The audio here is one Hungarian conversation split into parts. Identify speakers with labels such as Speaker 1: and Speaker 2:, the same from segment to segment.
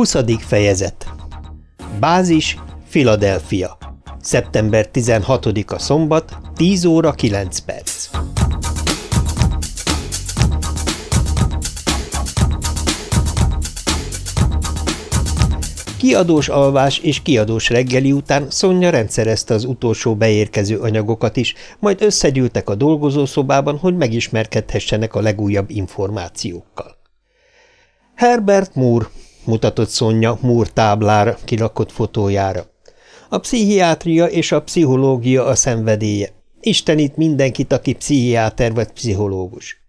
Speaker 1: 20. fejezet Bázis, Philadelphia. Szeptember 16-a szombat, 10 óra 9 perc. Kiadós alvás és kiadós reggeli után Szonya rendszerezte az utolsó beérkező anyagokat is, majd összegyűltek a dolgozószobában, hogy megismerkedhessenek a legújabb információkkal. Herbert Moore, mutatott Szonya Moore táblára kirakott fotójára. A pszichiátria és a pszichológia a szenvedélye. Istenít mindenkit, aki pszichiáter vagy pszichológus.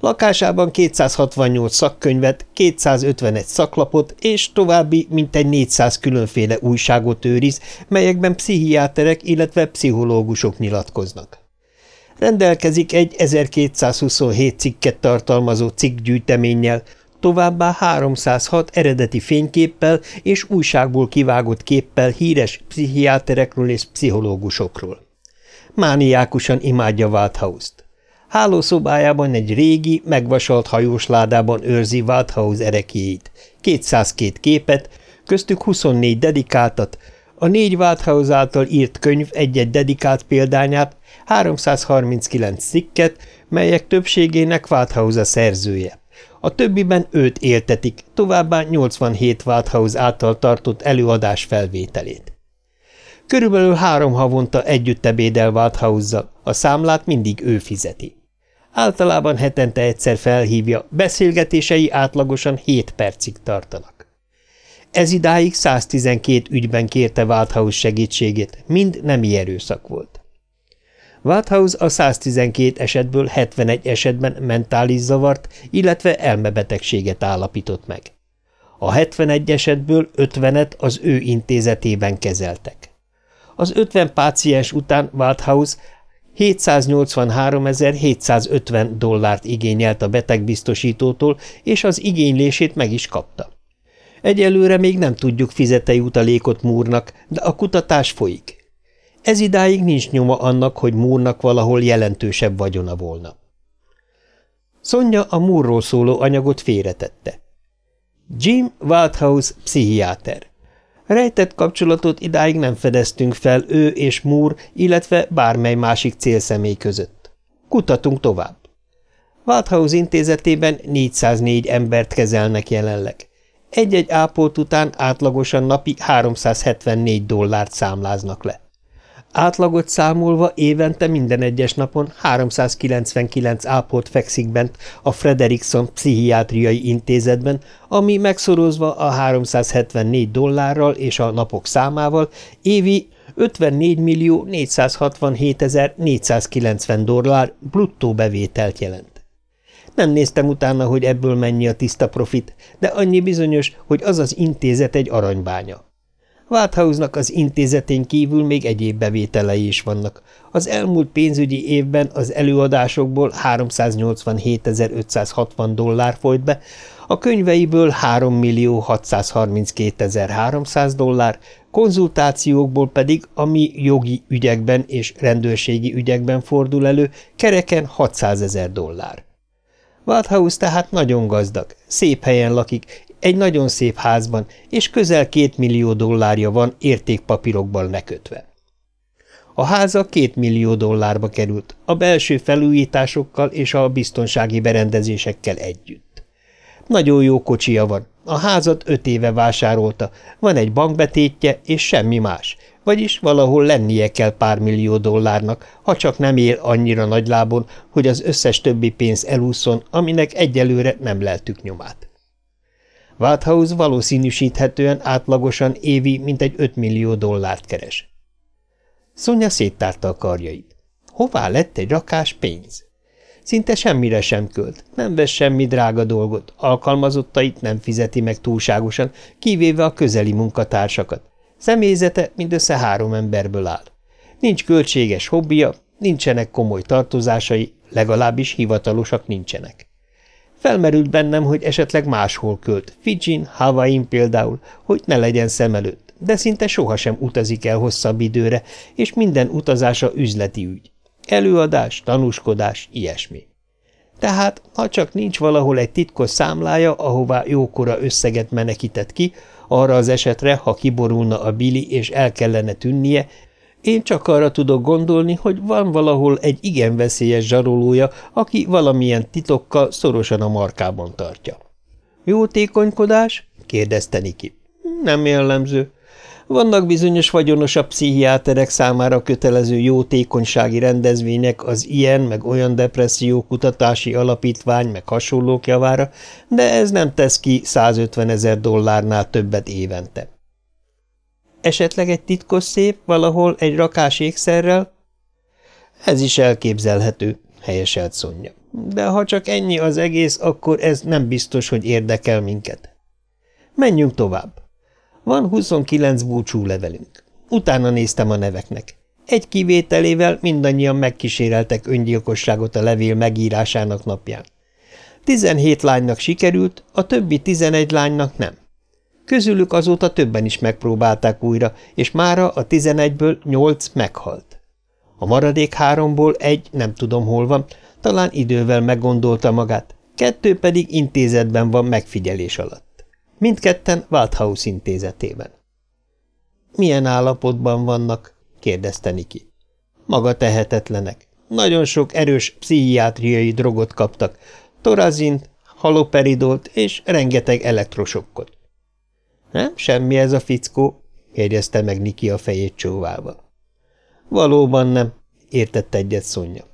Speaker 1: Lakásában 268 szakkönyvet, 251 szaklapot és további mintegy 400 különféle újságot őriz, melyekben pszichiáterek, illetve pszichológusok nyilatkoznak. Rendelkezik egy 1227 cikket tartalmazó cikkgyűjteménnyel, továbbá 306 eredeti fényképpel és újságból kivágott képpel híres pszichiáterekről és pszichológusokról. Mániákusan imádja Walthouse-t. Hálószobájában egy régi, megvasalt hajósládában őrzi Walthouse erekjéit, 202 képet, köztük 24 dedikáltat, a négy Walthouse által írt könyv egy-egy dedikált példányát, 339 cikket, melyek többségének Walthouse a szerzője. A többiben őt éltetik, továbbá 87 Walthouse által tartott előadás felvételét. Körülbelül három havonta együtt ebédel walthouse a számlát mindig ő fizeti. Általában hetente egyszer felhívja, beszélgetései átlagosan 7 percig tartanak. Ez idáig 112 ügyben kérte Walthouse segítségét, mind nemi erőszak volt. Walthouse a 112 esetből 71 esetben mentális zavart, illetve elmebetegséget állapított meg. A 71 esetből 50-et az ő intézetében kezeltek. Az 50 páciens után Walthouse 783.750 dollárt igényelt a betegbiztosítótól, és az igénylését meg is kapta. Egyelőre még nem tudjuk fizete jutalékot Múrnak, de a kutatás folyik. Ez idáig nincs nyoma annak, hogy Múrnak valahol jelentősebb vagyona volna. Szonya a Múrról szóló anyagot félretette. Jim Waldhouse, pszichiáter. Rejtett kapcsolatot idáig nem fedeztünk fel ő és Moore, illetve bármely másik célszemély között. Kutatunk tovább. Waldhouse intézetében 404 embert kezelnek jelenleg. Egy-egy ápolt után átlagosan napi 374 dollárt számláznak le. Átlagot számolva évente minden egyes napon 399 ápolt fekszik bent a Frederickson Pszichiátriai Intézetben, ami megszorozva a 374 dollárral és a napok számával évi 54 millió 467 490 dollár bruttó bevételt jelent. Nem néztem utána, hogy ebből mennyi a tiszta profit, de annyi bizonyos, hogy az az intézet egy aranybánya. Walthouse-nak az intézetén kívül még egyéb bevételei is vannak. Az elmúlt pénzügyi évben az előadásokból 387.560 dollár folyt be, a könyveiből 3.632.300 dollár, konzultációkból pedig, ami jogi ügyekben és rendőrségi ügyekben fordul elő, kereken 600.000 dollár. Walthouse tehát nagyon gazdag, szép helyen lakik, egy nagyon szép házban, és közel két millió dollárja van értékpapírokban lekötve. A háza két millió dollárba került, a belső felújításokkal és a biztonsági berendezésekkel együtt. Nagyon jó kocsija van, a házat öt éve vásárolta, van egy bankbetétje és semmi más, vagyis valahol lennie kell pár millió dollárnak, ha csak nem él annyira nagy lábon, hogy az összes többi pénz elúszon, aminek egyelőre nem leltük nyomát. Walthouse valószínűsíthetően átlagosan évi mintegy 5 millió dollárt keres. Szonya széttárta a karjait. Hová lett egy rakás pénz? Szinte semmire sem költ, nem vesz semmi drága dolgot, alkalmazottait nem fizeti meg túlságosan, kivéve a közeli munkatársakat. Személyzete mindössze három emberből áll. Nincs költséges hobbija, nincsenek komoly tartozásai, legalábbis hivatalosak nincsenek. Felmerült bennem, hogy esetleg máshol költ, Fidzsin, Havain például, hogy ne legyen szem előtt, de szinte sohasem utazik el hosszabb időre, és minden utazása üzleti ügy. Előadás, tanúskodás, ilyesmi. Tehát, ha csak nincs valahol egy titkos számlája, ahová jókora összeget menekített ki, arra az esetre, ha kiborulna a Billy és el kellene tűnnie, én csak arra tudok gondolni, hogy van valahol egy igen veszélyes zsarolója, aki valamilyen titokkal szorosan a markában tartja. – Jótékonykodás? – kérdezte Niki. – Nem jellemző. Vannak bizonyos vagyonosabb pszichiáterek számára kötelező jótékonysági rendezvények az ilyen meg olyan depresszió kutatási alapítvány meg hasonlók javára, de ez nem tesz ki 150 ezer dollárnál többet évente. Esetleg egy titkos szép, valahol egy rakás ékszerrel? Ez is elképzelhető, helyeselt Szonya. De ha csak ennyi az egész, akkor ez nem biztos, hogy érdekel minket. Menjünk tovább. Van 29 búcsú levelünk. Utána néztem a neveknek. Egy kivételével mindannyian megkíséreltek öngyilkosságot a levél megírásának napján. 17 lánynak sikerült, a többi 11 lánynak nem. Közülük azóta többen is megpróbálták újra, és mára a 11-ből 8 meghalt. A maradék háromból egy nem tudom hol van, talán idővel meggondolta magát, kettő pedig intézetben van megfigyelés alatt. Mindketten Waldhaus intézetében. Milyen állapotban vannak? kérdezte Niki. Maga tehetetlenek. Nagyon sok erős pszichiátriai drogot kaptak, torazint, haloperidolt és rengeteg elektrosokkot. Nem, semmi ez a fickó, kérdezte meg Niki a fejét csóválva. Valóban nem, értette egyet Szonya.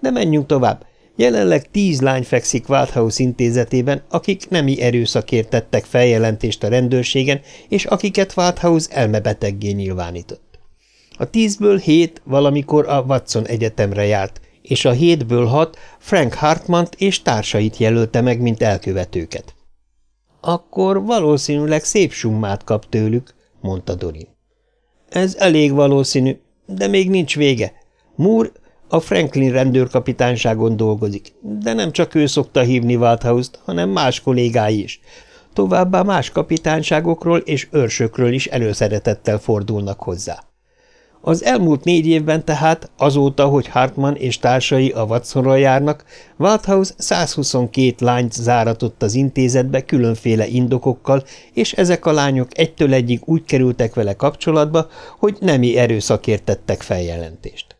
Speaker 1: De menjünk tovább. Jelenleg tíz lány fekszik Waldhaus intézetében, akik nemi erőszakért tettek feljelentést a rendőrségen, és akiket Waldhaus elmebeteggé nyilvánított. A tízből hét valamikor a Watson Egyetemre járt, és a hétből hat Frank Hartmant és társait jelölte meg, mint elkövetőket. Akkor valószínűleg szép summát kap tőlük, mondta Dorin. Ez elég valószínű, de még nincs vége. Moore a Franklin rendőrkapitányságon dolgozik, de nem csak ő szokta hívni Waldhaus-t, hanem más kollégái is. Továbbá más kapitányságokról és őrsökről is előszeretettel fordulnak hozzá. Az elmúlt négy évben tehát, azóta, hogy Hartman és társai a Watsonra járnak, Walthouse 122 lányt záratott az intézetbe különféle indokokkal, és ezek a lányok egytől egyig úgy kerültek vele kapcsolatba, hogy nemi erőszakért tettek feljelentést.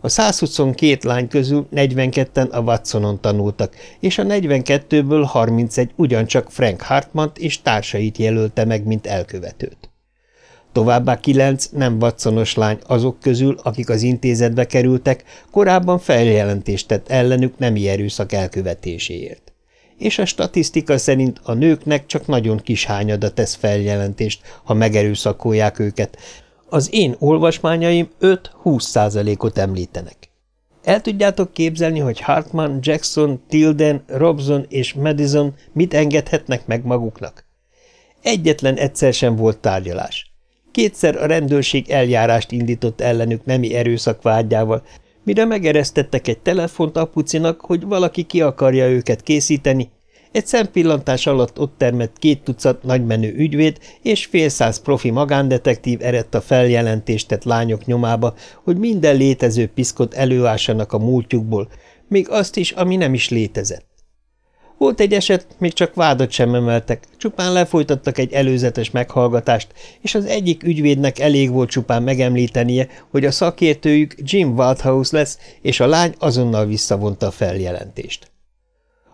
Speaker 1: A 122 lány közül 42-en a Watsonon tanultak, és a 42-ből 31 ugyancsak Frank Hartmant és társait jelölte meg, mint elkövetőt. Továbbá kilenc nem Watsonos lány azok közül, akik az intézetbe kerültek, korábban feljelentést tett ellenük nemi erőszak elkövetéséért. És a statisztika szerint a nőknek csak nagyon kis hányada tesz feljelentést, ha megerőszakolják őket, az én olvasmányaim 5-20 százalékot említenek. El tudjátok képzelni, hogy Hartman, Jackson, Tilden, Robson és Madison mit engedhetnek meg maguknak? Egyetlen egyszer sem volt tárgyalás. Kétszer a rendőrség eljárást indított ellenük nemi erőszak vágyával, mire megeresztettek egy telefont apucinak, hogy valaki ki akarja őket készíteni, egy szempillantás alatt ott termett két tucat nagymenő ügyvéd és fél száz profi magándetektív eredt a feljelentést tett lányok nyomába, hogy minden létező piszkot előássanak a múltjukból, még azt is, ami nem is létezett. Volt egy eset, még csak vádat sem emeltek, csupán lefolytattak egy előzetes meghallgatást, és az egyik ügyvédnek elég volt csupán megemlítenie, hogy a szakértőjük Jim Waldhouse lesz, és a lány azonnal visszavonta a feljelentést.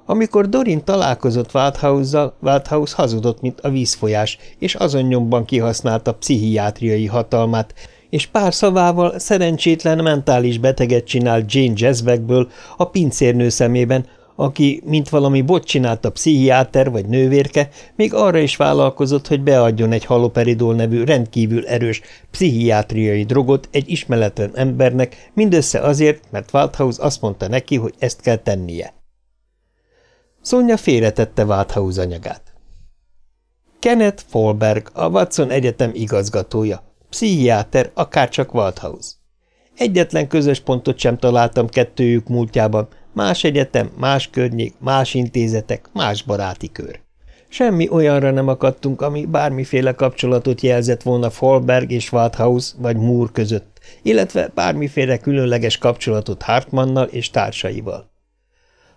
Speaker 1: Amikor Dorin találkozott Walthouse-zal, Walthouse hazudott, mint a vízfolyás, és azon nyomban kihasználta pszichiátriai hatalmát, és pár szavával szerencsétlen mentális beteget csinált Jane Jezbeckből a pincérnő szemében, aki, mint valami bot csinálta pszichiáter vagy nővérke, még arra is vállalkozott, hogy beadjon egy haloperidol nevű rendkívül erős pszichiátriai drogot egy ismeretlen embernek, mindössze azért, mert Walthouse azt mondta neki, hogy ezt kell tennie. Szonya félretette Walthouse anyagát. Kenneth Folberg, a Watson Egyetem igazgatója, pszichiáter, akárcsak Walthouse. Egyetlen közös pontot sem találtam kettőjük múltjában, más egyetem, más környék, más intézetek, más baráti kör. Semmi olyanra nem akadtunk, ami bármiféle kapcsolatot jelzett volna Folberg és Walthouse vagy Moore között, illetve bármiféle különleges kapcsolatot Hartmannal és társaival.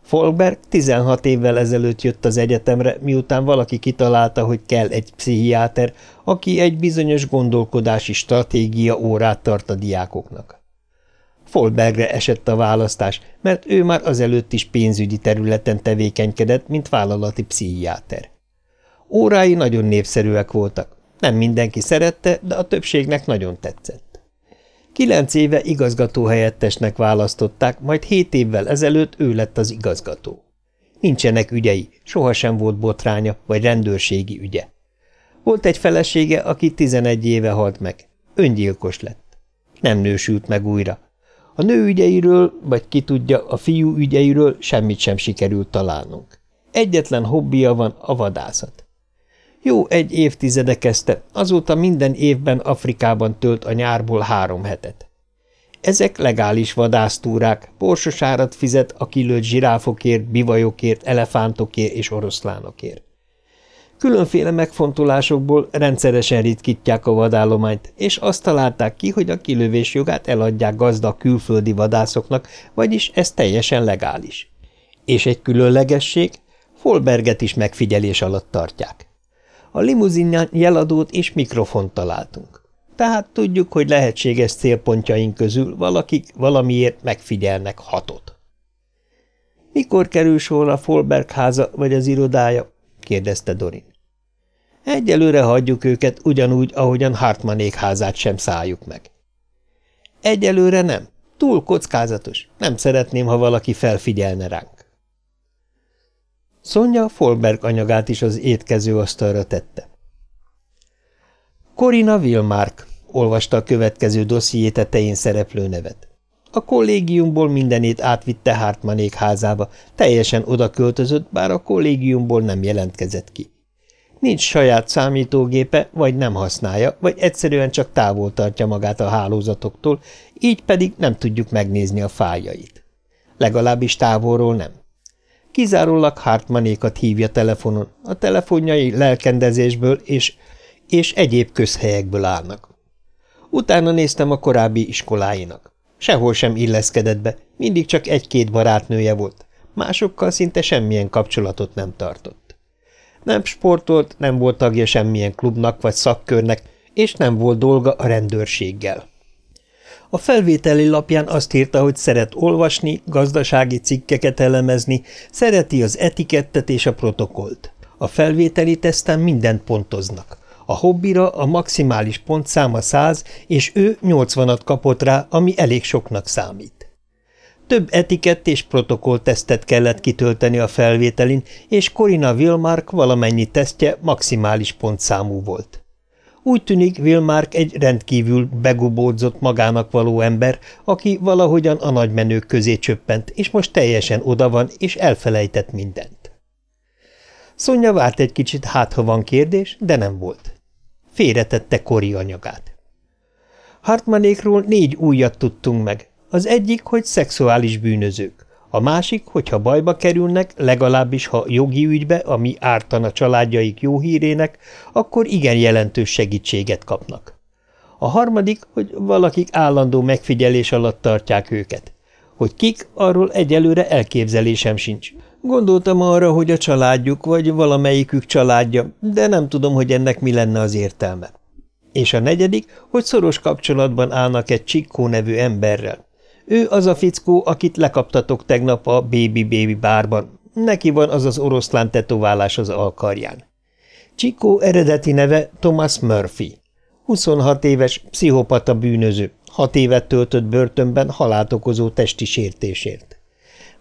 Speaker 1: Folberg 16 évvel ezelőtt jött az egyetemre, miután valaki kitalálta, hogy kell egy pszichiáter, aki egy bizonyos gondolkodási stratégia órát tart a diákoknak. Folbergre esett a választás, mert ő már azelőtt is pénzügyi területen tevékenykedett, mint vállalati pszichiáter. Órái nagyon népszerűek voltak. Nem mindenki szerette, de a többségnek nagyon tetszett. Kilenc éve igazgatóhelyettesnek választották, majd hét évvel ezelőtt ő lett az igazgató. Nincsenek ügyei, sohasem volt botránya vagy rendőrségi ügye. Volt egy felesége, aki tizenegy éve halt meg. Öngyilkos lett. Nem nősült meg újra. A nő ügyeiről, vagy ki tudja, a fiú ügyeiről semmit sem sikerült találnunk. Egyetlen hobbija van a vadászat. Jó egy évtizede kezdte, azóta minden évben Afrikában tölt a nyárból három hetet. Ezek legális vadásztúrák, borsos árat fizet a kilőtt zsiráfokért, bivajokért, elefántokért és oroszlánokért. Különféle megfontolásokból rendszeresen ritkítják a vadállományt, és azt találták ki, hogy a kilövés jogát eladják gazdag külföldi vadászoknak, vagyis ez teljesen legális. És egy különlegesség, Folberget is megfigyelés alatt tartják. A limuzinján jeladót és mikrofont találtunk. Tehát tudjuk, hogy lehetséges célpontjaink közül valakik valamiért megfigyelnek hatot. – Mikor kerül sor a Folberg háza vagy az irodája? – kérdezte Dorin. – Egyelőre hagyjuk őket ugyanúgy, ahogyan Hartmanék házát sem szálljuk meg. – Egyelőre nem. Túl kockázatos. Nem szeretném, ha valaki felfigyelne ránk. Szonya Folberg anyagát is az étkező asztalra tette. Corina Wilmark olvasta a következő dosszié tetején szereplő nevet. A kollégiumból mindenét átvitte Hartmanék házába, teljesen oda költözött, bár a kollégiumból nem jelentkezett ki. Nincs saját számítógépe, vagy nem használja, vagy egyszerűen csak távol tartja magát a hálózatoktól, így pedig nem tudjuk megnézni a fájait. Legalábbis távolról nem. Kizárólag Hartmanékat hívja telefonon, a telefonjai lelkendezésből és, és egyéb közhelyekből állnak. Utána néztem a korábbi iskoláinak. Sehol sem illeszkedett be, mindig csak egy-két barátnője volt, másokkal szinte semmilyen kapcsolatot nem tartott. Nem sportolt, nem volt tagja semmilyen klubnak vagy szakkörnek, és nem volt dolga a rendőrséggel. A felvételi lapján azt írta, hogy szeret olvasni, gazdasági cikkeket elemezni, szereti az etikettet és a protokollt. A felvételi teszten mindent pontoznak. A hobbira a maximális pontszáma 100, és ő 80-at kapott rá, ami elég soknak számít. Több etikett és tesztet kellett kitölteni a felvételin, és Corina Wilmark valamennyi tesztje maximális pontszámú volt. Úgy tűnik, Wilmark egy rendkívül begubódzott magának való ember, aki valahogyan a nagymenők közé csöppent, és most teljesen oda van, és elfelejtett mindent. Szonya várt egy kicsit, hát ha van kérdés, de nem volt. Félretette Kori anyagát. Hartmanékról négy újat tudtunk meg. Az egyik, hogy szexuális bűnözők. A másik, hogyha bajba kerülnek, legalábbis ha jogi ügybe, ami ártana családjaik jó hírének, akkor igen jelentős segítséget kapnak. A harmadik, hogy valakik állandó megfigyelés alatt tartják őket. Hogy kik, arról egyelőre elképzelésem sincs. Gondoltam arra, hogy a családjuk, vagy valamelyikük családja, de nem tudom, hogy ennek mi lenne az értelme. És a negyedik, hogy szoros kapcsolatban állnak egy Csikkó nevű emberrel. Ő az a fickó, akit lekaptatok tegnap a Baby Baby bárban. Neki van az az oroszlán tetoválás az alkarján. Csikó eredeti neve Thomas Murphy. 26 éves, pszichopata bűnöző, hat évet töltött börtönben halált okozó testi sértésért.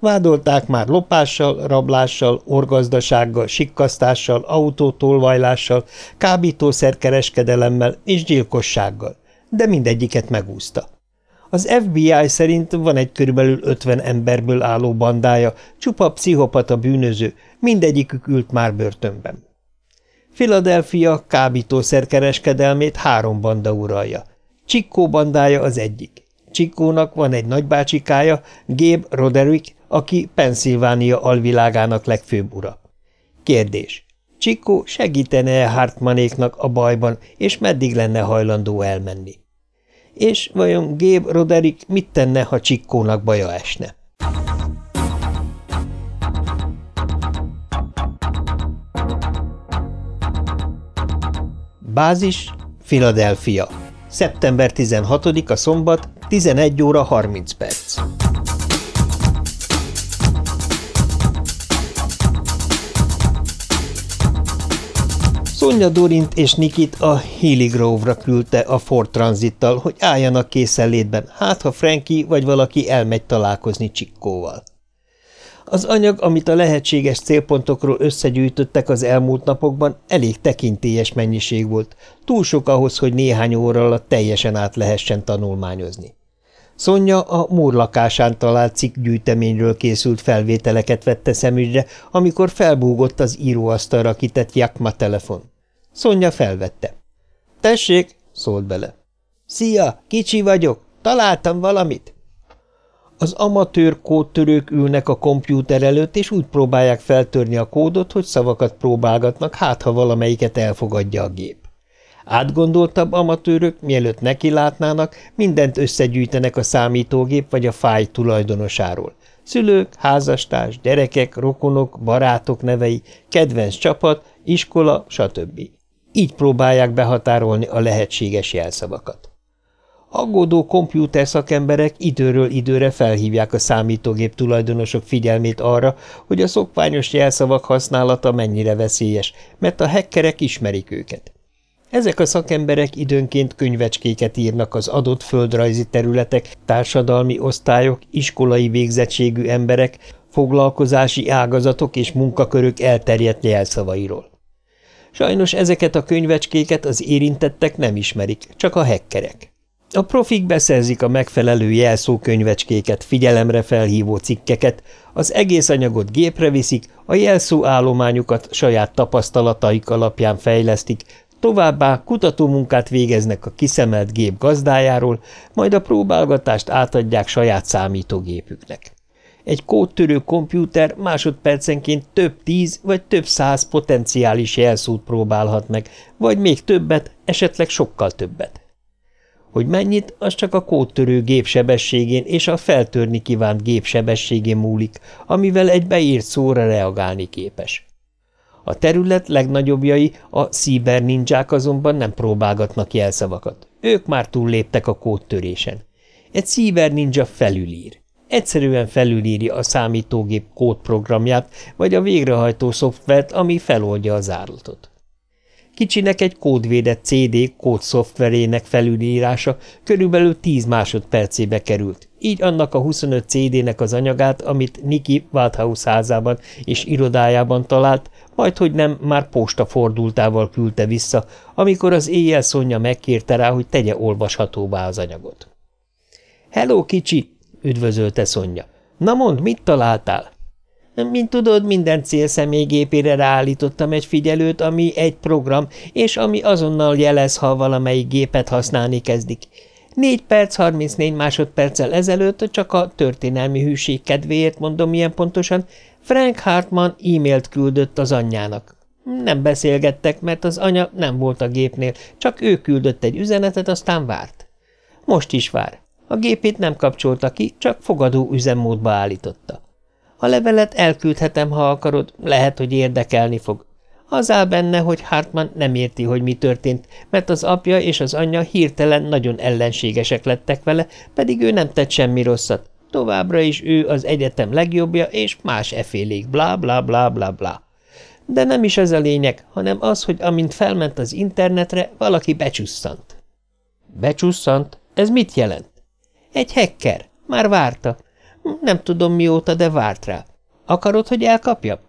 Speaker 1: Vádolták már lopással, rablással, orgazdasággal, sikkasztással, autótolvajlással, kábítószerkereskedelemmel és gyilkossággal, de mindegyiket megúszta. Az FBI szerint van egy körülbelül 50 emberből álló bandája, csupa pszichopata bűnöző, mindegyikük ült már börtönben. Philadelphia kábítószerkereskedelmét három banda uralja. Csikkó bandája az egyik. Csikónak van egy nagybácsikája, Géb Roderick, aki Pennsylvania alvilágának legfőbb ura. Kérdés. Csikó segítene-e Hartmanéknak a bajban, és meddig lenne hajlandó elmenni? És vajon Géb Roderick mit tenne, ha Csikónak baja esne? Bázis, Philadelphia. Szeptember 16-a szombat, 11 óra 30 perc. Sonja Dorint és Nikit a Healy Grove-ra küldte a Ford Transittal, hogy álljanak készenlétben, hát ha Frankie vagy valaki elmegy találkozni Csikkóval. Az anyag, amit a lehetséges célpontokról összegyűjtöttek az elmúlt napokban, elég tekintélyes mennyiség volt, túl sok ahhoz, hogy néhány óra alatt teljesen át lehessen tanulmányozni. Szonya a Múr lakásán talált cikkgyűjteményről készült felvételeket vette szemügyre, amikor felbúgott az íróasztalra kitett Jakma telefon. Szonya felvette. – Tessék! – szólt bele. – Szia! Kicsi vagyok! Találtam valamit! Az amatőr kódtörők ülnek a kompjúter előtt, és úgy próbálják feltörni a kódot, hogy szavakat próbálgatnak, hát ha valamelyiket elfogadja a gép. Átgondoltabb amatőrök, mielőtt nekilátnának, mindent összegyűjtenek a számítógép vagy a fáj tulajdonosáról. Szülők, házastárs, gyerekek, rokonok, barátok nevei, kedvenc csapat, iskola, stb. Így próbálják behatárolni a lehetséges jelszavakat. Aggódó kompjúter szakemberek időről időre felhívják a számítógép tulajdonosok figyelmét arra, hogy a szokványos jelszavak használata mennyire veszélyes, mert a hekkerek ismerik őket. Ezek a szakemberek időnként könyvecskéket írnak az adott földrajzi területek, társadalmi osztályok, iskolai végzettségű emberek, foglalkozási ágazatok és munkakörök elterjedt jelszavairól. Sajnos ezeket a könyvecskéket az érintettek nem ismerik, csak a hekkerek. A profik beszerzik a megfelelő jelszókönyvecskéket, figyelemre felhívó cikkeket, az egész anyagot gépre viszik, a jelszó állományukat saját tapasztalataik alapján fejlesztik, továbbá kutatómunkát végeznek a kiszemelt gép gazdájáról, majd a próbálgatást átadják saját számítógépüknek. Egy kódtörő kompjúter másodpercenként több tíz vagy több száz potenciális jelszót próbálhat meg, vagy még többet, esetleg sokkal többet. Hogy mennyit, az csak a kódtörő gépsebességén és a feltörni kívánt gépsebességén múlik, amivel egy beírt szóra reagálni képes. A terület legnagyobbjai, a Cyber ninják azonban nem próbálgatnak jelszavakat. Ők már túlléptek a kódtörésen. Egy Cyber ninja felülír. Egyszerűen felülírja a számítógép kódprogramját, vagy a végrehajtó szoftvert, ami feloldja az árlatot. Kicsinek egy kódvédett CD kódszoftverének felülírása körülbelül 10 másodpercébe került, így annak a 25 CD-nek az anyagát, amit Niki Waldhaus házában és irodájában talált, majd hogy nem már posta fordultával küldte vissza, amikor az éjjel Szonya megkérte rá, hogy tegye olvashatóvá az anyagot. – Hello, kicsi! – üdvözölte Szonya. – Na mondd, mit találtál? Mint tudod, minden célszemélygépére ráállítottam egy figyelőt, ami egy program, és ami azonnal jelez, ha valamelyik gépet használni kezdik. Négy perc, 34 másodperccel ezelőtt, csak a történelmi hűség kedvéért mondom ilyen pontosan, Frank Hartman e-mailt küldött az anyjának. Nem beszélgettek, mert az anya nem volt a gépnél, csak ő küldött egy üzenetet, aztán várt. Most is vár. A gépét nem kapcsolta ki, csak fogadó üzemmódba állította. A levelet elküldhetem, ha akarod, lehet, hogy érdekelni fog. Az áll benne, hogy Hartman nem érti, hogy mi történt, mert az apja és az anyja hirtelen nagyon ellenségesek lettek vele, pedig ő nem tett semmi rosszat. Továbbra is ő az egyetem legjobbja, és más efélék, blá, blá, blá, blá, blá. De nem is ez a lényeg, hanem az, hogy amint felment az internetre, valaki becsusszant. Becsusszant? Ez mit jelent? Egy hacker. Már várta. Nem tudom mióta, de várt rá. Akarod, hogy elkapja?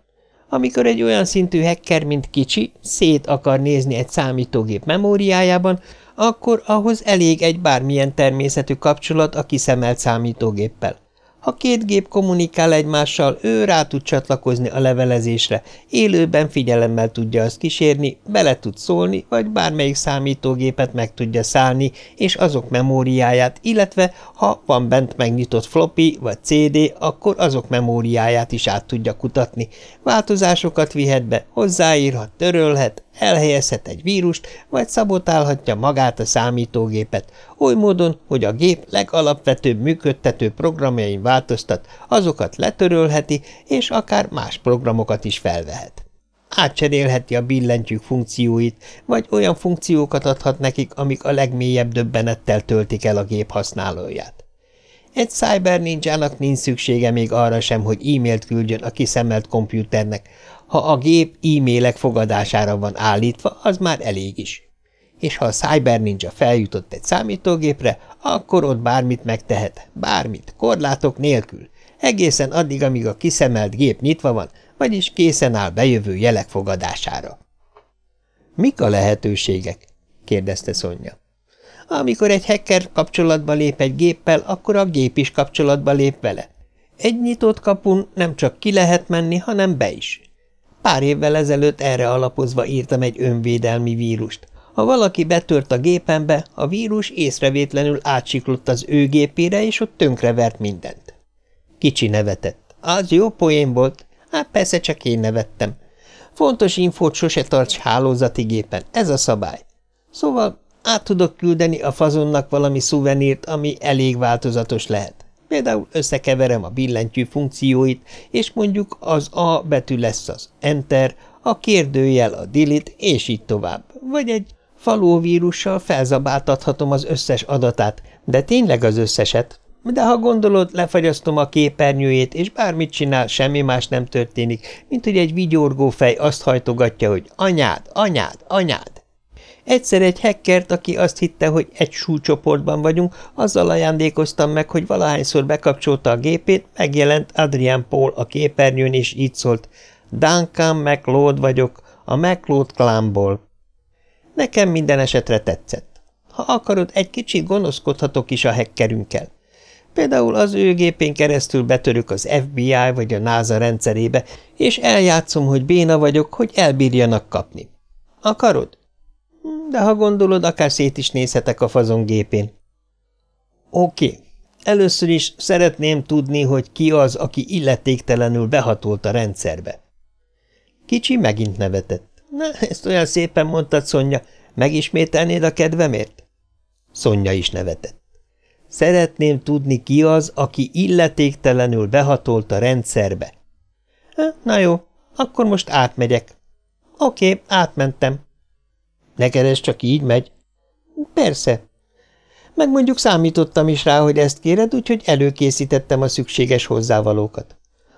Speaker 1: Amikor egy olyan szintű hacker, mint kicsi, szét akar nézni egy számítógép memóriájában, akkor ahhoz elég egy bármilyen természetű kapcsolat a kiszemelt számítógéppel. Ha két gép kommunikál egymással, ő rá tud csatlakozni a levelezésre, élőben figyelemmel tudja azt kísérni, bele tud szólni, vagy bármelyik számítógépet meg tudja szállni, és azok memóriáját, illetve ha van bent megnyitott floppy vagy CD, akkor azok memóriáját is át tudja kutatni. Változásokat vihet be, hozzáírhat, törölhet, elhelyezhet egy vírust, vagy szabotálhatja magát a számítógépet, oly módon, hogy a gép legalapvetőbb működtető programjain változtat, azokat letörölheti, és akár más programokat is felvehet. átcserélheti a billentyűk funkcióit, vagy olyan funkciókat adhat nekik, amik a legmélyebb döbbenettel töltik el a gép használóját. Egy Cyber ninjának nincs szüksége még arra sem, hogy e-mailt küldjön a kiszemelt kompjúternek. Ha a gép e-mailek fogadására van állítva, az már elég is. És ha a Cyber Ninja feljutott egy számítógépre, akkor ott bármit megtehet, bármit, korlátok nélkül, egészen addig, amíg a kiszemelt gép nyitva van, vagyis készen áll bejövő jelek fogadására. – Mik a lehetőségek? – kérdezte Szonya. Amikor egy hacker kapcsolatba lép egy géppel, akkor a gép is kapcsolatba lép vele. Egy nyitott kapun nem csak ki lehet menni, hanem be is. Pár évvel ezelőtt erre alapozva írtam egy önvédelmi vírust. Ha valaki betört a gépembe, a vírus észrevétlenül átsiklott az ő gépére, és ott tönkrevert mindent. Kicsi nevetett. Az jó poén volt. Hát persze csak én nevettem. Fontos infót sose tarts hálózati gépen, ez a szabály. Szóval át tudok küldeni a fazonnak valami szuvenírt, ami elég változatos lehet. Például összekeverem a billentyű funkcióit, és mondjuk az A betű lesz az Enter, a kérdőjel a Delete, és így tovább. Vagy egy falóvírussal felzabáltathatom az összes adatát, de tényleg az összeset. De ha gondolod, lefagyasztom a képernyőjét, és bármit csinál, semmi más nem történik, mint hogy egy vigyorgó fej azt hajtogatja, hogy anyád, anyád, anyád. Egyszer egy hackert, aki azt hitte, hogy egy súlycsoportban vagyunk, azzal ajándékoztam meg, hogy valahányszor bekapcsolta a gépét, megjelent Adrian Paul a képernyőn, és így szólt, Duncan McLeod vagyok, a McLeod klámból. Nekem minden esetre tetszett. Ha akarod, egy kicsit gonoszkodhatok is a hackerünkkel. Például az ő gépén keresztül betörök az FBI vagy a NASA rendszerébe, és eljátszom, hogy béna vagyok, hogy elbírjanak kapni. Akarod? De ha gondolod, akár szét is nézhetek a fazon gépén. Oké, először is szeretném tudni, hogy ki az, aki illetéktelenül behatolt a rendszerbe. Kicsi megint nevetett. Na, ezt olyan szépen mondtad, Szonya, megismételnéd a kedvemért? Szonya is nevetett. Szeretném tudni, ki az, aki illetéktelenül behatolt a rendszerbe. Na jó, akkor most átmegyek. Oké, átmentem. Neked ez csak így megy? Persze. Meg mondjuk számítottam is rá, hogy ezt kéred, úgyhogy előkészítettem a szükséges hozzávalókat.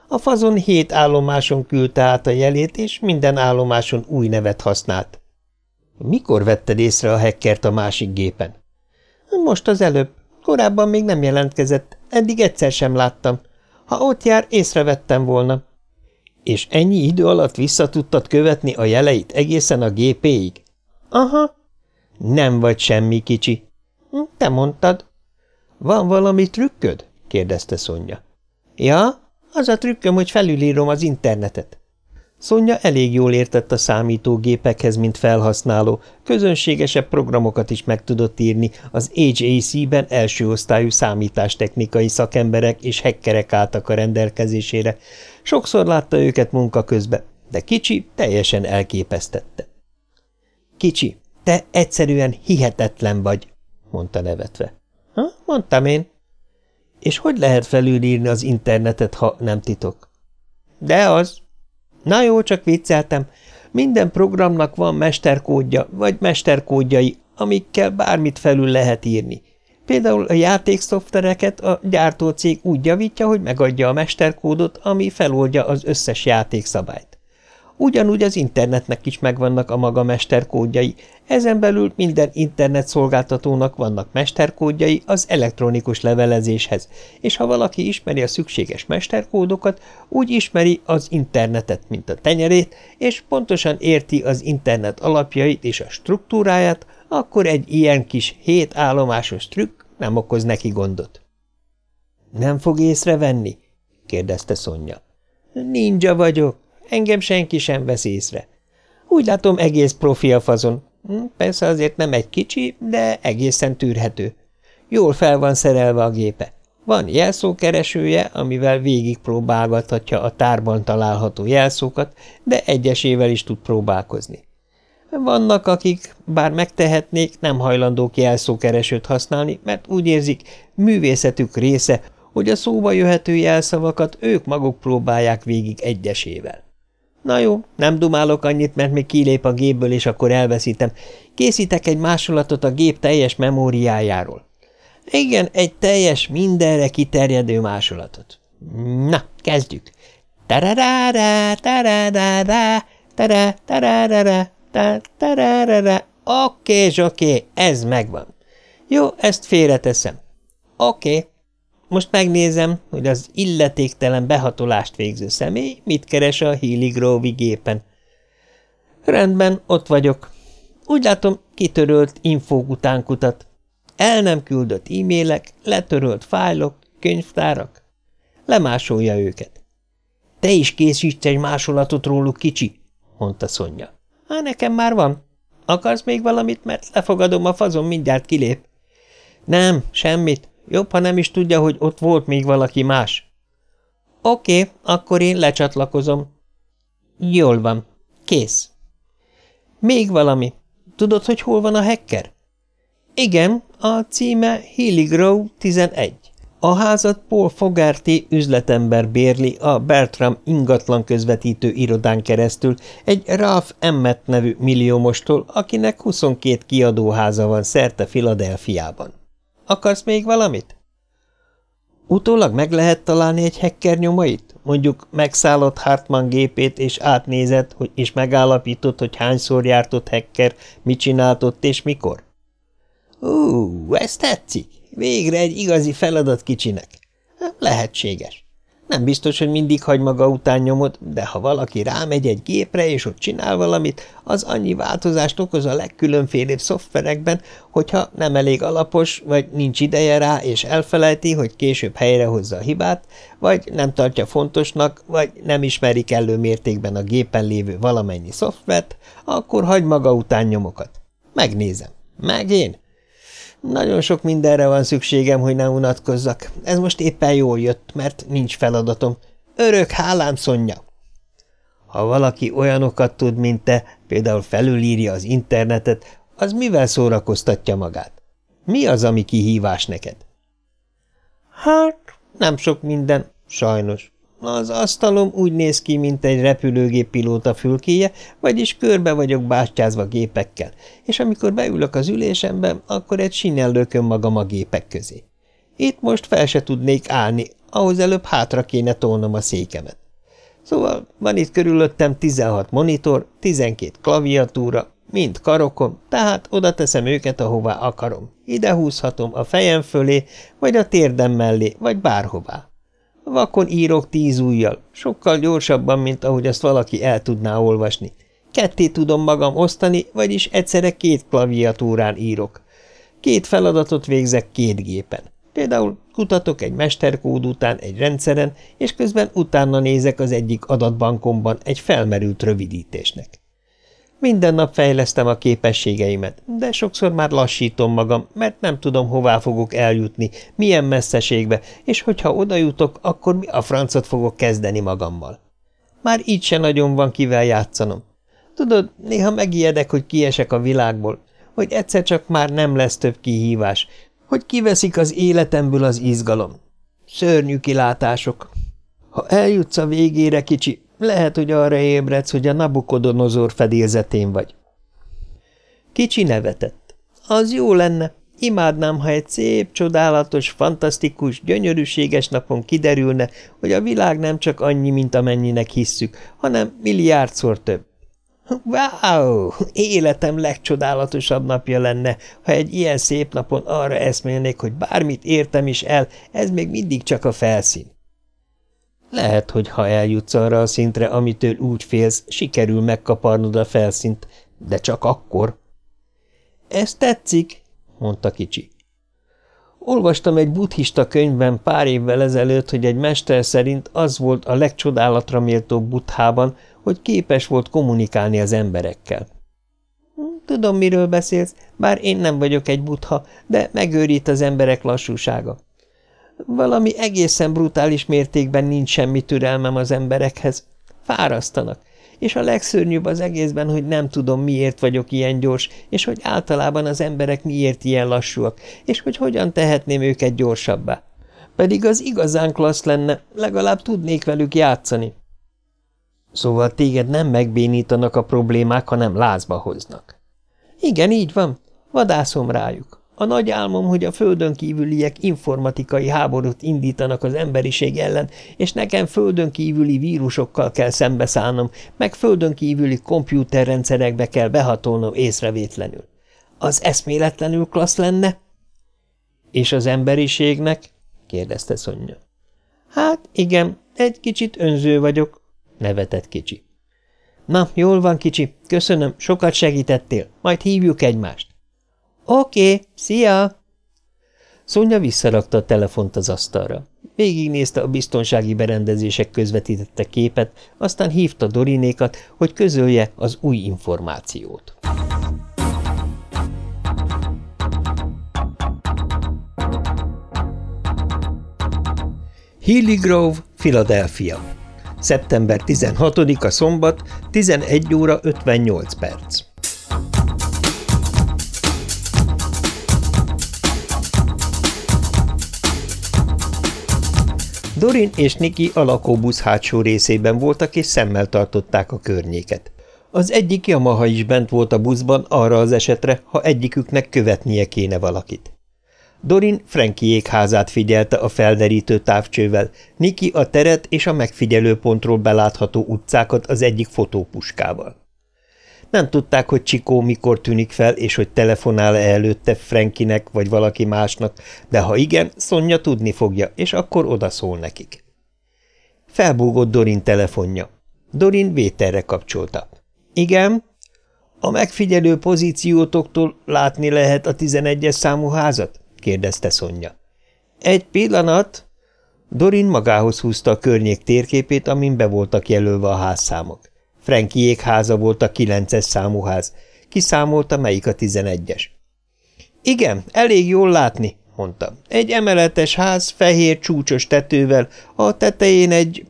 Speaker 1: A fazon hét állomáson küldte át a jelét, és minden állomáson új nevet használt. Mikor vetted észre a hackert a másik gépen? Most az előbb. Korábban még nem jelentkezett, eddig egyszer sem láttam. Ha ott jár, észrevettem volna. És ennyi idő alatt visszatudtad követni a jeleit egészen a gépéig? Aha. Nem vagy semmi kicsi. Hm, te mondtad. Van valami trükköd? kérdezte Szonya. Ja, az a trükköm, hogy felülírom az internetet. Szonya elég jól értett a számítógépekhez, mint felhasználó, közönségesebb programokat is meg tudott írni az HAC-ben első osztályú számítástechnikai szakemberek és hekkerek álltak a rendelkezésére. Sokszor látta őket munka közben, de kicsi teljesen elképesztette. Kicsi, te egyszerűen hihetetlen vagy, mondta nevetve. Ha, mondtam én. És hogy lehet felülírni az internetet, ha nem titok? De az. Na jó, csak vicceltem. Minden programnak van mesterkódja, vagy mesterkódjai, amikkel bármit felül lehet írni. Például a játékszoftvereket a gyártócég úgy javítja, hogy megadja a mesterkódot, ami feloldja az összes játékszabályt. Ugyanúgy az internetnek is megvannak a maga mesterkódjai, ezen belül minden internet szolgáltatónak vannak mesterkódjai az elektronikus levelezéshez, és ha valaki ismeri a szükséges mesterkódokat, úgy ismeri az internetet, mint a tenyerét, és pontosan érti az internet alapjait és a struktúráját, akkor egy ilyen kis hét állomásos trükk nem okoz neki gondot. – Nem fog észrevenni? – kérdezte Szonya. – Ninja vagyok, Engem senki sem vesz észre. Úgy látom, egész profi a fazon. Hm, persze azért nem egy kicsi, de egészen tűrhető. Jól fel van szerelve a gépe. Van jelszókeresője, amivel végigpróbálgathatja a tárban található jelszókat, de egyesével is tud próbálkozni. Vannak, akik, bár megtehetnék, nem hajlandók jelszókeresőt használni, mert úgy érzik, művészetük része, hogy a szóba jöhető jelszavakat ők maguk próbálják végig egyesével. Na jó, nem dumálok annyit, mert még kilép a gépből, és akkor elveszítem. Készítek egy másolatot a gép teljes memóriájáról. Igen, egy teljes, mindenre kiterjedő másolatot. Na, kezdjük. Tararára, tararára, tara, tararára, tararára. Oké, oké, ez megvan. Jó, ezt félreteszem. Oké. Most megnézem, hogy az illetéktelen behatolást végző személy mit keres a Healy Grove gépen. Rendben, ott vagyok. Úgy látom, kitörölt infók után kutat. El nem küldött e-mailek, letörölt fájlok, könyvtárak. Lemásolja őket. Te is készíts egy másolatot róluk, kicsi, mondta Szonya. Há, nekem már van. Akarsz még valamit, mert lefogadom a fazon, mindjárt kilép. Nem, semmit. Jobb, ha nem is tudja, hogy ott volt még valaki más. Oké, akkor én lecsatlakozom. Jól van. Kész. Még valami. Tudod, hogy hol van a hacker? Igen, a címe Healy Grove 11. A házat Paul Fogarty üzletember bérli a Bertram ingatlan közvetítő irodán keresztül egy Ralph Emmet nevű milliómostól, akinek 22 kiadóháza van szerte Filadelfiában. Akarsz még valamit? Utólag meg lehet találni egy hacker nyomait? Mondjuk megszállott Hartman gépét, és átnézett, hogy, és megállapított, hogy hányszor járt ott hacker, mit csinált ott és mikor? Ú, ez tetszik. Végre egy igazi feladat kicsinek. Lehetséges. Nem biztos, hogy mindig hagy maga után nyomot, de ha valaki rámegy egy gépre, és ott csinál valamit, az annyi változást okoz a legkülönfélébb szoftverekben, hogyha nem elég alapos, vagy nincs ideje rá, és elfelejti, hogy később helyrehozza a hibát, vagy nem tartja fontosnak, vagy nem ismeri kellő mértékben a gépen lévő valamennyi szoftvert, akkor hagy maga után nyomokat. Megnézem. Meg én? Nagyon sok mindenre van szükségem, hogy ne unatkozzak. Ez most éppen jól jött, mert nincs feladatom. Örök hálám, Szonya! Ha valaki olyanokat tud, mint te, például felülírja az internetet, az mivel szórakoztatja magát? Mi az, ami kihívás neked? Hát, nem sok minden, sajnos. Az asztalom úgy néz ki, mint egy repülőgép pilóta fülkéje, vagyis körbe vagyok bástyázva gépekkel, és amikor beülök az ülésembe, akkor egy sinel lököm magam a gépek közé. Itt most fel se tudnék állni, ahhoz előbb hátra kéne tolnom a székemet. Szóval van itt körülöttem 16 monitor, 12 klaviatúra, mind karokon, tehát oda teszem őket, ahová akarom. Ide húzhatom a fejem fölé, vagy a térdem mellé, vagy bárhová. Vakon írok tíz ujjal, sokkal gyorsabban, mint ahogy azt valaki el tudná olvasni. Ketté tudom magam osztani, vagyis egyszerre két klaviatúrán írok. Két feladatot végzek két gépen. Például kutatok egy mesterkód után egy rendszeren, és közben utána nézek az egyik adatbankomban egy felmerült rövidítésnek. Minden nap fejlesztem a képességeimet, de sokszor már lassítom magam, mert nem tudom, hová fogok eljutni, milyen messzeségbe, és hogyha oda jutok, akkor mi a francot fogok kezdeni magammal. Már így se nagyon van kivel játszanom. Tudod, néha megijedek, hogy kiesek a világból, hogy egyszer csak már nem lesz több kihívás, hogy kiveszik az életemből az izgalom. Szörnyű kilátások. Ha eljutsz a végére, kicsi, lehet, hogy arra ébredsz, hogy a Nabukodonozor fedélzetén vagy. Kicsi nevetett. Az jó lenne. Imádnám, ha egy szép, csodálatos, fantasztikus, gyönyörűséges napon kiderülne, hogy a világ nem csak annyi, mint amennyinek hisszük, hanem milliárdszor több. Wow! Életem legcsodálatosabb napja lenne, ha egy ilyen szép napon arra eszmélnék, hogy bármit értem is el, ez még mindig csak a felszín. Lehet, hogy ha eljutsz arra a szintre, amitől úgy félsz, sikerül megkaparnod a felszínt, de csak akkor. Ez tetszik, mondta kicsi. Olvastam egy buddhista könyvben pár évvel ezelőtt, hogy egy mester szerint az volt a legcsodálatra méltóbb buddhában, hogy képes volt kommunikálni az emberekkel. Tudom, miről beszélsz, bár én nem vagyok egy buddha, de megőrít az emberek lassúsága. Valami egészen brutális mértékben nincs semmi türelmem az emberekhez. Fárasztanak, és a legszörnyűbb az egészben, hogy nem tudom, miért vagyok ilyen gyors, és hogy általában az emberek miért ilyen lassúak, és hogy hogyan tehetném őket gyorsabbá. Pedig az igazán klassz lenne, legalább tudnék velük játszani. Szóval téged nem megbénítanak a problémák, hanem lázba hoznak. Igen, így van. Vadászom rájuk. A nagy álmom, hogy a földön kívüliek informatikai háborút indítanak az emberiség ellen, és nekem földön kívüli vírusokkal kell szembeszállnom, meg földön kívüli kompjúterrendszerekbe kell behatolnom észrevétlenül. Az eszméletlenül klassz lenne? És az emberiségnek? kérdezte Szonya. Hát igen, egy kicsit önző vagyok, nevetett kicsi. Na, jól van, kicsi, köszönöm, sokat segítettél, majd hívjuk egymást. Oké, szia! Szonya visszarakta a telefont az asztalra. Végignézte a biztonsági berendezések közvetítette képet, aztán hívta Dorinékat, hogy közölje az új információt. Healy Grove, Philadelphia. Szeptember 16-a szombat, 11 óra 58 perc. Dorin és Niki a lakóbusz hátsó részében voltak, és szemmel tartották a környéket. Az egyik Yamaha is bent volt a buszban arra az esetre, ha egyiküknek követnie kéne valakit. Dorin Frankiék házát figyelte a felderítő távcsővel, Niki a teret és a megfigyelőpontról belátható utcákat az egyik fotópuskával. Nem tudták, hogy Csikó mikor tűnik fel, és hogy telefonál-e előtte Frankinek vagy valaki másnak, de ha igen, Szonya tudni fogja, és akkor odaszól nekik. Felbúgott Dorin telefonja. Dorin vételre kapcsolta. Igen? A megfigyelő pozíciótoktól látni lehet a 11-es számú házat? kérdezte Szonya. Egy pillanat! Dorin magához húzta a környék térképét, amin be voltak jelölve a házszámok. Frankiék háza volt a kilences számú ház. Kiszámolta, melyik a tizenegyes. Igen, elég jól látni, mondta. Egy emeletes ház, fehér csúcsos tetővel, a tetején egy...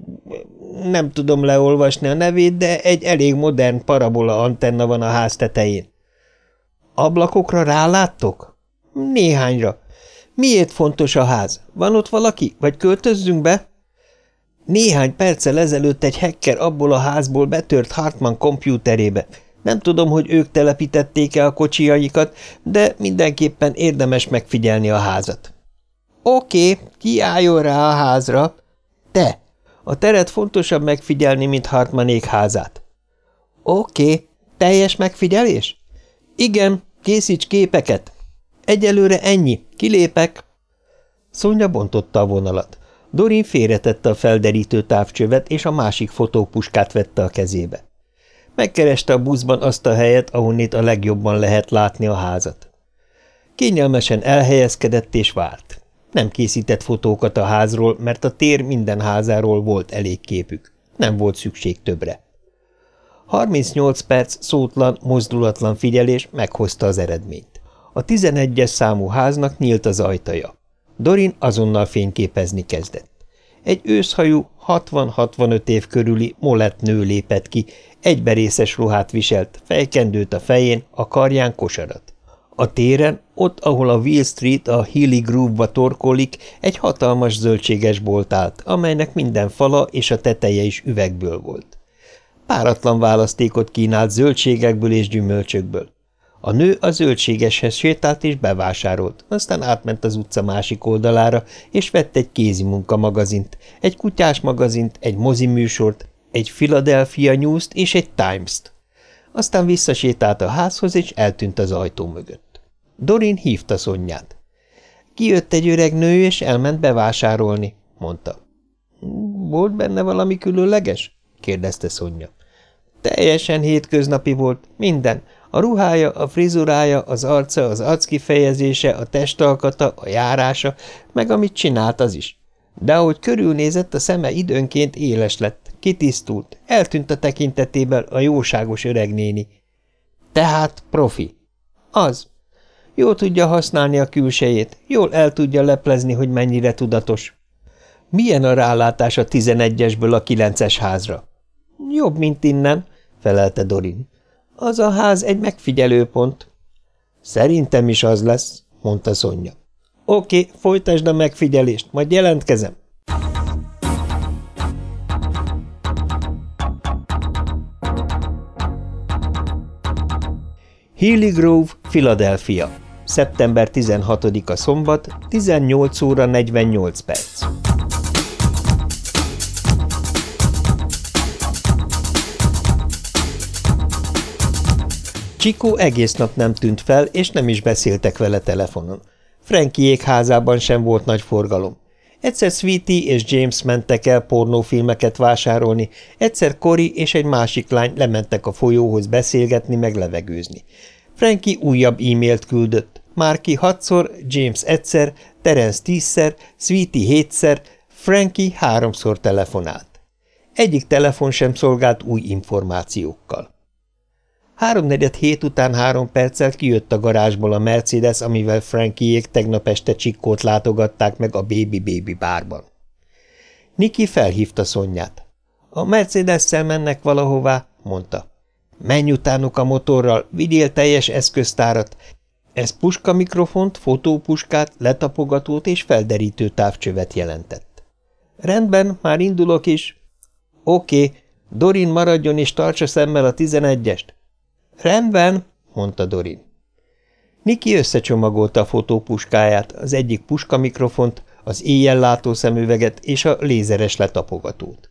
Speaker 1: nem tudom leolvasni a nevét, de egy elég modern parabola antenna van a ház tetején. Ablakokra ráláttok? Néhányra. Miért fontos a ház? Van ott valaki? Vagy költözzünk be? Néhány perccel ezelőtt egy hacker abból a házból betört Hartman kompjúterébe. Nem tudom, hogy ők telepítették-e a kocsiaikat, de mindenképpen érdemes megfigyelni a házat. Oké, ki álljon rá a házra? Te! A teret fontosabb megfigyelni, mint Hartmanék házát. Oké, teljes megfigyelés? Igen, készíts képeket. Egyelőre ennyi, kilépek. Szonya bontotta a vonalat. Dorin félretette a felderítő távcsövet, és a másik fotópuskát vette a kezébe. Megkereste a buszban azt a helyet, ahonnét a legjobban lehet látni a házat. Kényelmesen elhelyezkedett és várt. Nem készített fotókat a házról, mert a tér minden házáról volt elég képük. Nem volt szükség többre. 38 perc szótlan, mozdulatlan figyelés meghozta az eredményt. A 11-es számú háznak nyílt az ajtaja. Dorin azonnal fényképezni kezdett. Egy őszhajú, 60-65 év körüli molett nő lépett ki, egyberészes ruhát viselt, fejkendőt a fején, a karján kosarat. A téren, ott, ahol a Wall Street a Healy Groove-ba torkolik, egy hatalmas zöldséges bolt állt, amelynek minden fala és a teteje is üvegből volt. Páratlan választékot kínált zöldségekből és gyümölcsökből. A nő a zöldségeshez sétált és bevásárolt, aztán átment az utca másik oldalára, és vett egy kézi magazint, egy kutyás magazint, egy műsort, egy Philadelphia News-t és egy Times-t. Aztán visszasétált a házhoz, és eltűnt az ajtó mögött. Dorin hívta Szonyát. Kijött egy öreg nő, és elment bevásárolni, mondta. Volt benne valami különleges? kérdezte Szonya. Teljesen hétköznapi volt, minden, a ruhája, a frizurája, az arca, az arckifejezése, a testalkata, a járása, meg amit csinált az is. De ahogy körülnézett, a szeme időnként éles lett, kitisztult, eltűnt a tekintetében a jóságos öreg néni. Tehát profi. Az. Jól tudja használni a külsejét, jól el tudja leplezni, hogy mennyire tudatos. Milyen a rálátás a tizenegyesből a kilences házra? Jobb, mint innen, felelte Dorin. Az a ház egy megfigyelőpont. Szerintem is az lesz, mondta Szonya. Oké, folytasd a megfigyelést, majd jelentkezem. Healy Grove, Philadelphia. Szeptember 16-a szombat, 18 óra 48 perc. Csikó egész nap nem tűnt fel, és nem is beszéltek vele telefonon. Frankiék házában sem volt nagy forgalom. Egyszer Sweetie és James mentek el pornófilmeket vásárolni, egyszer Cory és egy másik lány lementek a folyóhoz beszélgetni meg levegőzni. Frankie újabb e-mailt küldött. Márki hatszor, James egyszer, Terence tízszer, Sweetie hétszer, Frankie háromszor telefonált. Egyik telefon sem szolgált új információkkal. Háromnegyed hét után három perccel kijött a garázsból a Mercedes, amivel Frankiék tegnap este csikkót látogatták meg a Baby Baby bárban. Niki felhívta Szonyát. A Mercedes-szel mennek valahová, mondta. Menj utánuk a motorral, vigyél teljes eszköztárat. Ez puska mikrofont, fotópuskát, letapogatót és felderítő távcsövet jelentett. Rendben, már indulok is. Oké, Dorin maradjon és tartsa szemmel a tizenegyest. Rendben, mondta Dorin. Niki összecsomagolta a fotópuskáját, az egyik puskamikrofont, az éjjellátó szemüveget és a lézeres letapogatót.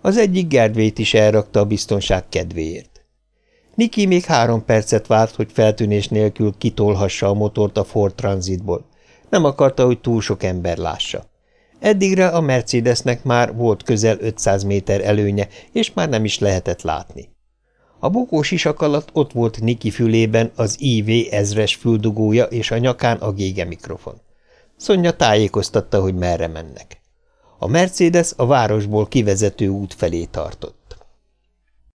Speaker 1: Az egyik gerdvét is elrakta a biztonság kedvéért. Niki még három percet várt, hogy feltűnés nélkül kitolhassa a motort a Ford Transitból. Nem akarta, hogy túl sok ember lássa. Eddigre a Mercedesnek már volt közel 500 méter előnye, és már nem is lehetett látni. A bukós isak alatt ott volt Niki fülében az IV ezres füldugója és a nyakán a gége mikrofon. Szonya tájékoztatta, hogy merre mennek. A Mercedes a városból kivezető út felé tartott.